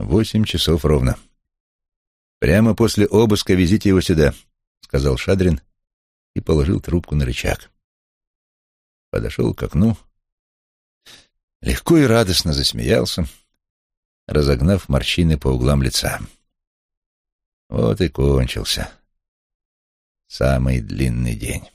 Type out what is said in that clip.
Восемь часов ровно. Прямо после обыска везите его сюда, сказал Шадрин и положил трубку на рычаг. Подошел к окну, легко и радостно засмеялся, разогнав морщины по углам лица. Вот и кончился самый длинный день.